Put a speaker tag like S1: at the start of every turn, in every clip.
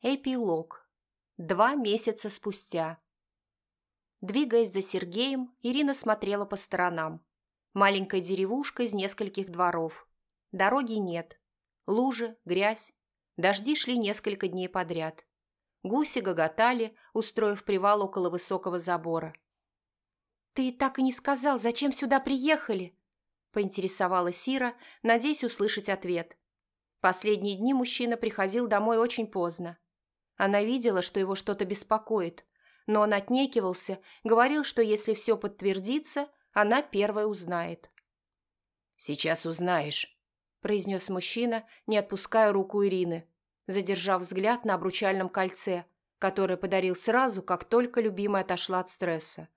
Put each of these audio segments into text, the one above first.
S1: Эпилог. Два месяца спустя. Двигаясь за Сергеем, Ирина смотрела по сторонам. Маленькая деревушка из нескольких дворов. Дороги нет. Лужи, грязь. Дожди шли несколько дней подряд. Гуси гоготали, устроив привал около высокого забора. «Ты так и не сказал, зачем сюда приехали?» – поинтересовалась Сира, надеясь услышать ответ. Последние дни мужчина приходил домой очень поздно. Она видела, что его что-то беспокоит, но он отнекивался, говорил, что если все подтвердится, она первая узнает.
S2: «Сейчас узнаешь», – произнес мужчина, не отпуская руку Ирины, задержав взгляд на обручальном кольце, которое подарил сразу, как только любимая отошла от стресса.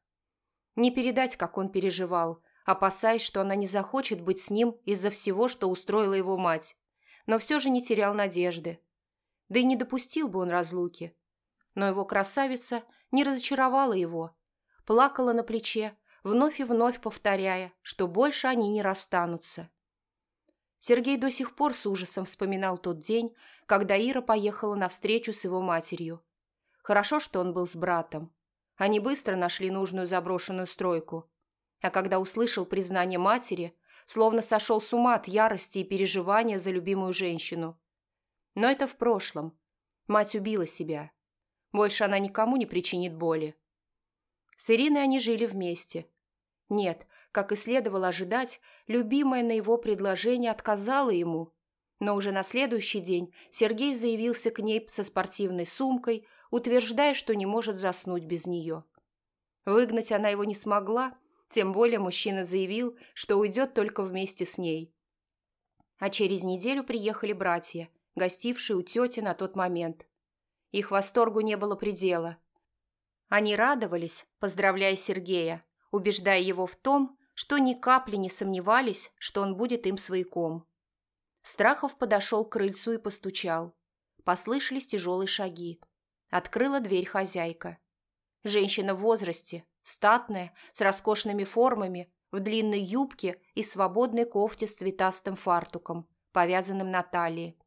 S2: Не передать, как он переживал, опасаясь, что она не захочет быть с ним из-за всего, что устроила его мать, но все же не терял надежды да и не допустил бы он разлуки. Но его красавица не разочаровала его, плакала на плече, вновь и вновь повторяя, что больше они не расстанутся. Сергей до сих пор с ужасом вспоминал тот день, когда Ира поехала на встречу с его матерью. Хорошо, что он был с братом. Они быстро нашли нужную заброшенную стройку. А когда услышал признание матери, словно сошел с ума от ярости и переживания за любимую женщину. Но это в прошлом. Мать убила себя. Больше она никому не причинит боли. С Ириной они жили вместе. Нет, как и следовало ожидать, любимая на его предложение отказала ему. Но уже на следующий день Сергей заявился к ней со спортивной сумкой, утверждая, что не может заснуть без нее. Выгнать она его не смогла, тем более мужчина заявил, что уйдет только вместе с ней. А через неделю приехали братья – гостивший у тети на тот момент. Их восторгу не было предела. Они радовались, поздравляя Сергея, убеждая его в том, что ни капли не сомневались, что он будет им свояком. Страхов подошел к крыльцу и постучал. Послышались тяжелые шаги. Открыла дверь хозяйка. Женщина в возрасте, статная, с роскошными формами, в длинной юбке и свободной кофте с цветастым фартуком, повязанным на талии.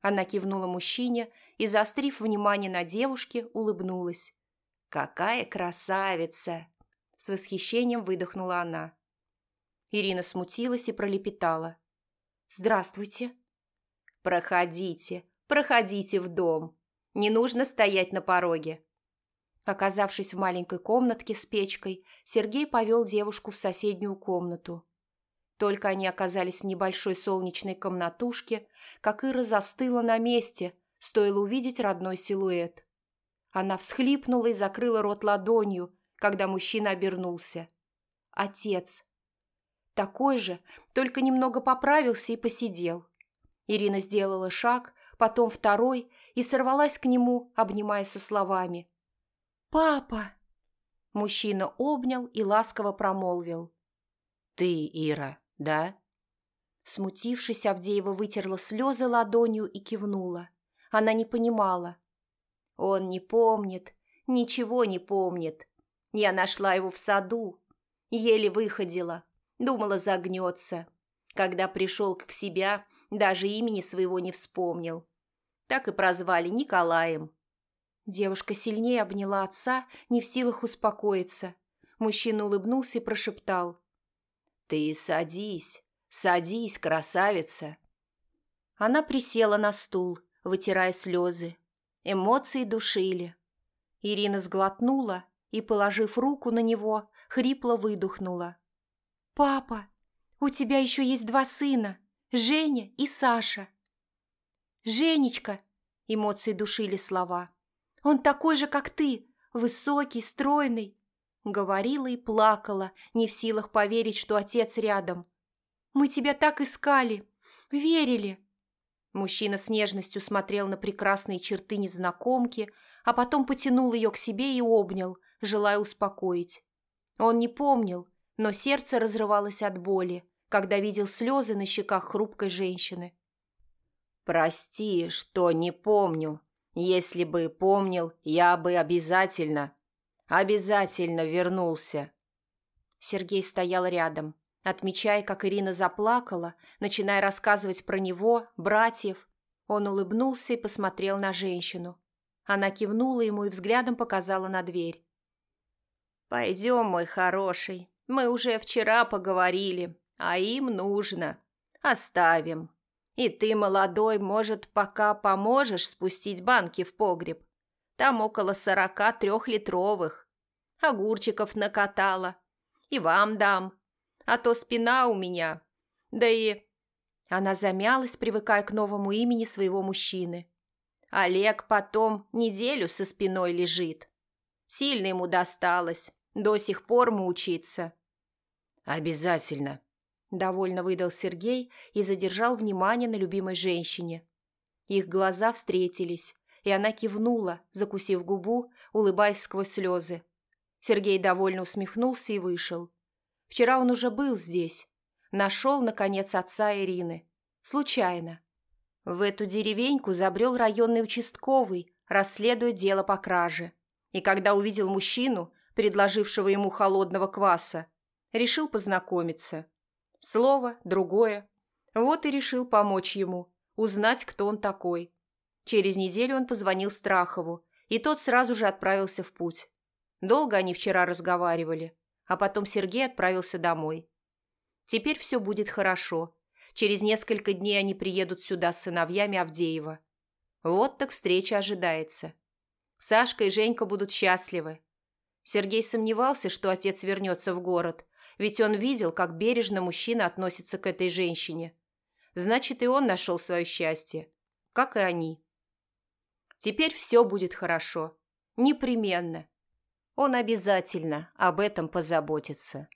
S2: Она кивнула мужчине и, заострив внимание на девушке, улыбнулась. «Какая красавица!» С восхищением выдохнула она. Ирина смутилась и пролепетала. «Здравствуйте». «Проходите, проходите в дом. Не нужно стоять на пороге». Оказавшись в маленькой комнатке с печкой, Сергей повел девушку в соседнюю комнату. Только они оказались в небольшой солнечной комнатушке, как Ира застыла на месте, стоило увидеть родной силуэт. Она всхлипнула и закрыла рот ладонью, когда мужчина обернулся. Отец. Такой же, только немного поправился и посидел. Ирина сделала шаг, потом второй, и сорвалась к нему, обнимая со словами. «Папа!» Мужчина обнял и ласково промолвил. «Ты, Ира, да?»
S1: Смутившись, Авдеева вытерла слезы ладонью и кивнула. Она не понимала. «Он не помнит, ничего не помнит. Я нашла его в саду, еле выходила, думала, загнется. Когда пришел в себя, даже имени своего не вспомнил. Так и прозвали Николаем». Девушка сильнее обняла отца, не в силах успокоиться. Мужчина улыбнулся и прошептал.
S2: «Ты садись, садись, красавица!»
S1: Она присела на стул, вытирая слезы. Эмоции душили. Ирина сглотнула и, положив руку на него, хрипло выдохнула. «Папа, у тебя еще есть два сына, Женя и Саша». «Женечка!» – эмоции душили слова. «Он такой же, как ты, высокий, стройный, Говорила и плакала, не в силах поверить, что отец рядом. «Мы тебя так искали! Верили!» Мужчина с нежностью смотрел на прекрасные черты незнакомки, а потом потянул ее к себе и обнял, желая успокоить. Он не помнил, но сердце разрывалось от боли, когда видел слезы на щеках хрупкой женщины.
S2: «Прости, что не помню. Если бы помнил, я бы обязательно...» Обязательно вернулся.
S1: Сергей стоял рядом, отмечая, как Ирина заплакала, начиная рассказывать про него, братьев. Он улыбнулся и посмотрел на женщину. Она кивнула ему и взглядом показала на дверь. «Пойдем, мой хороший. Мы уже вчера поговорили, а им нужно. Оставим. И ты, молодой, может, пока поможешь спустить банки в погреб. Там около сорока трехлитровых. Огурчиков накатала. И вам дам. А то спина у меня. Да и...» Она замялась, привыкая к новому имени своего мужчины. Олег потом неделю со спиной лежит. Сильно ему досталось. До сих пор мучится.
S2: «Обязательно»,
S1: Довольно выдал Сергей и задержал внимание на любимой женщине. Их глаза встретились, и она кивнула, закусив губу, улыбаясь сквозь слезы. Сергей довольно усмехнулся и вышел. Вчера он уже был здесь. Нашел, наконец, отца Ирины. Случайно. В эту деревеньку забрел районный участковый, расследуя дело по краже. И когда увидел мужчину, предложившего ему холодного кваса, решил познакомиться. Слово, другое. Вот и решил помочь ему, узнать, кто он такой. Через неделю он позвонил Страхову, и тот сразу же отправился в путь. Долго они вчера разговаривали, а потом Сергей отправился домой. Теперь все будет хорошо. Через несколько дней они приедут сюда с сыновьями Авдеева. Вот так встреча ожидается. Сашка и Женька будут счастливы. Сергей сомневался, что отец вернется в город, ведь он видел, как бережно мужчина относится к этой женщине. Значит, и он нашел свое счастье, как и они. Теперь все будет хорошо. Непременно. Он обязательно об этом позаботится.